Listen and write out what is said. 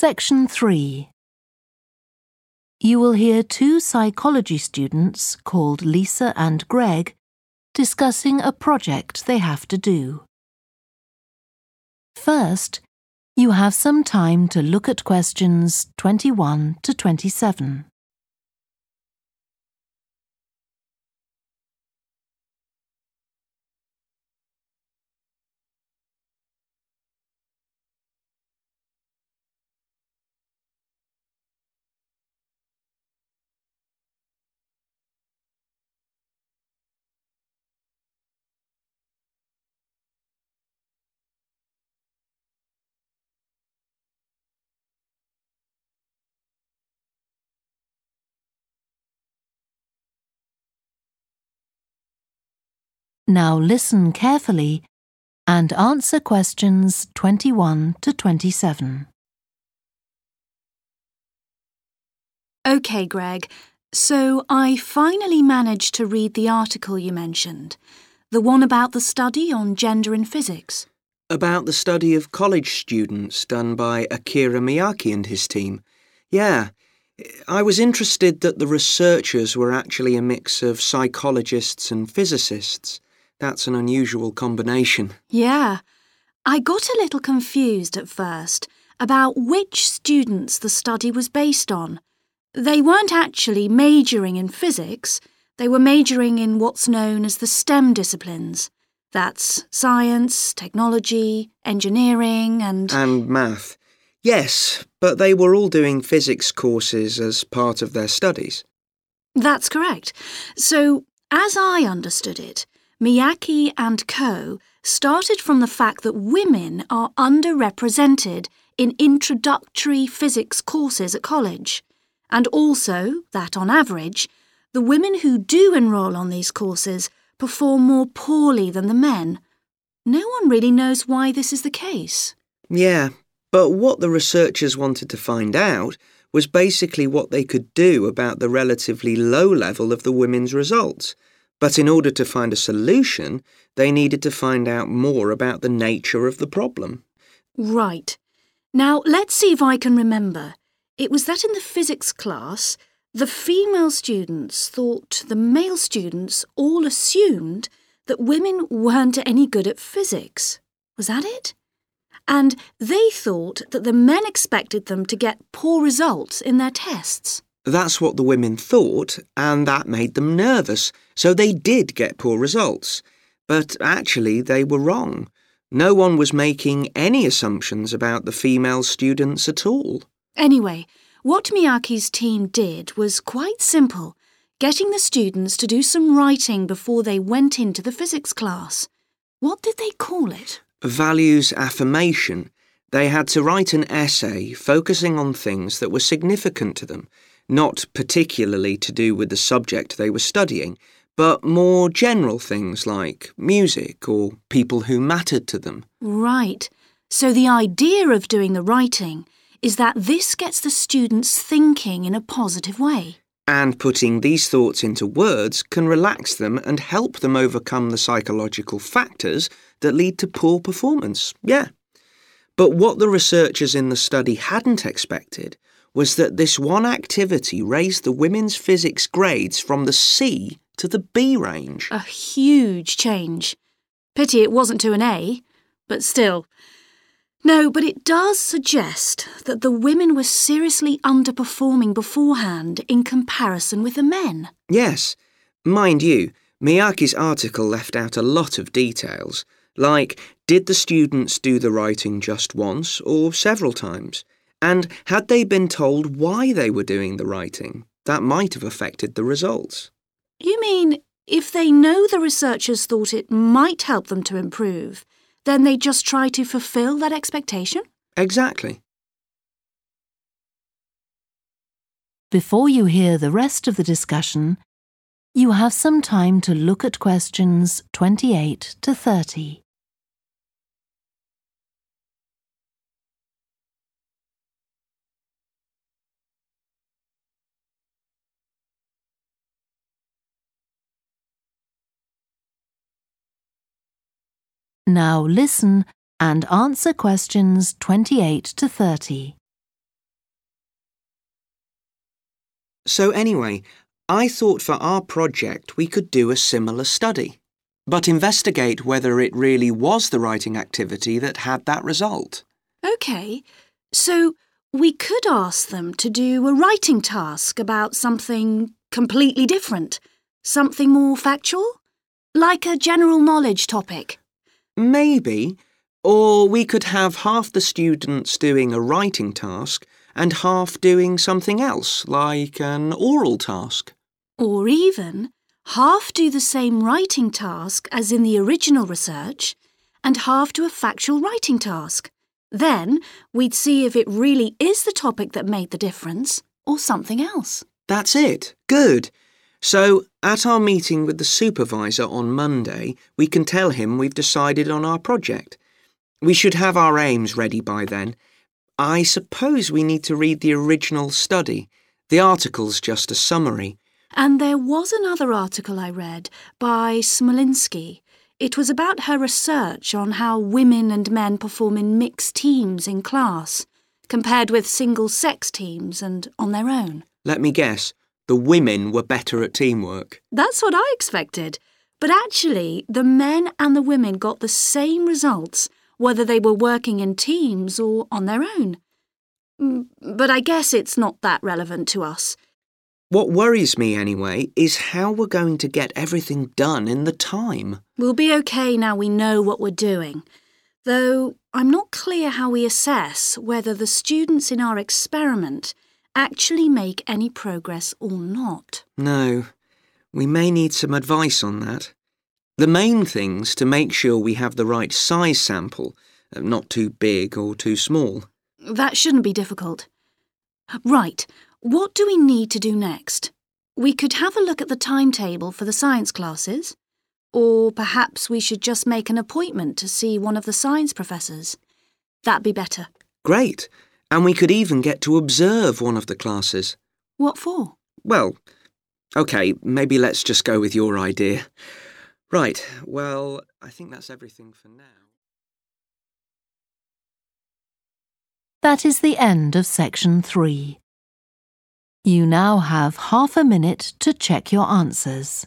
Section 3 You will hear two psychology students called Lisa and Greg discussing a project they have to do. First, you have some time to look at questions 21 to 27. Now listen carefully and answer questions 21 to 27. OK, Greg. So I finally managed to read the article you mentioned, the one about the study on gender in physics. About the study of college students done by Akira Miyake and his team. Yeah, I was interested that the researchers were actually a mix of psychologists and physicists. That's an unusual combination. Yeah. I got a little confused at first about which students the study was based on. They weren't actually majoring in physics, they were majoring in what's known as the STEM disciplines. That's science, technology, engineering, and. And math. Yes, but they were all doing physics courses as part of their studies. That's correct. So, as I understood it, Miyake and co. started from the fact that women are underrepresented in introductory physics courses at college, and also that on average, the women who do enrol on these courses perform more poorly than the men. No one really knows why this is the case. Yeah, but what the researchers wanted to find out was basically what they could do about the relatively low level of the women's results. But in order to find a solution, they needed to find out more about the nature of the problem. Right. Now, let's see if I can remember. It was that in the physics class, the female students thought the male students all assumed that women weren't any good at physics. Was that it? And they thought that the men expected them to get poor results in their tests. That's what the women thought, and that made them nervous, so they did get poor results. But actually, they were wrong. No one was making any assumptions about the female students at all. Anyway, what Miyake's team did was quite simple getting the students to do some writing before they went into the physics class. What did they call it? Values affirmation. They had to write an essay focusing on things that were significant to them not particularly to do with the subject they were studying, but more general things like music or people who mattered to them. Right. So the idea of doing the writing is that this gets the students thinking in a positive way. And putting these thoughts into words can relax them and help them overcome the psychological factors that lead to poor performance. Yeah. But what the researchers in the study hadn't expected was that this one activity raised the women's physics grades from the C to the B range. A huge change. Pity it wasn't to an A, but still. No, but it does suggest that the women were seriously underperforming beforehand in comparison with the men. Yes. Mind you, Miyake's article left out a lot of details, like did the students do the writing just once or several times? And had they been told why they were doing the writing, that might have affected the results. You mean if they know the researchers thought it might help them to improve, then they just try to fulfill that expectation? Exactly. Before you hear the rest of the discussion, you have some time to look at questions 28 to 30. Now listen and answer questions 28 to 30. So, anyway, I thought for our project we could do a similar study, but investigate whether it really was the writing activity that had that result. OK, so we could ask them to do a writing task about something completely different, something more factual, like a general knowledge topic. Maybe. Or we could have half the students doing a writing task and half doing something else, like an oral task. Or even half do the same writing task as in the original research and half do a factual writing task. Then we'd see if it really is the topic that made the difference or something else. That's it. Good. So, at our meeting with the supervisor on Monday, we can tell him we've decided on our project. We should have our aims ready by then. I suppose we need to read the original study. The article's just a summary. And there was another article I read by Smolinski. It was about her research on how women and men perform in mixed teams in class, compared with single sex teams and on their own. Let me guess. The women were better at teamwork. That's what I expected. But actually, the men and the women got the same results, whether they were working in teams or on their own. Mm, But I guess it's not that relevant to us. What worries me, anyway, is how we're going to get everything done in the time. We'll be okay now we know what we're doing. Though I'm not clear how we assess whether the students in our experiment actually make any progress or not. No, we may need some advice on that. The main thing's to make sure we have the right size sample, uh, not too big or too small. That shouldn't be difficult. Right, what do we need to do next? We could have a look at the timetable for the science classes. Or perhaps we should just make an appointment to see one of the science professors. That'd be better. Great. And we could even get to observe one of the classes. What for? Well, OK, maybe let's just go with your idea. Right, well, I think that's everything for now. That is the end of section three. You now have half a minute to check your answers.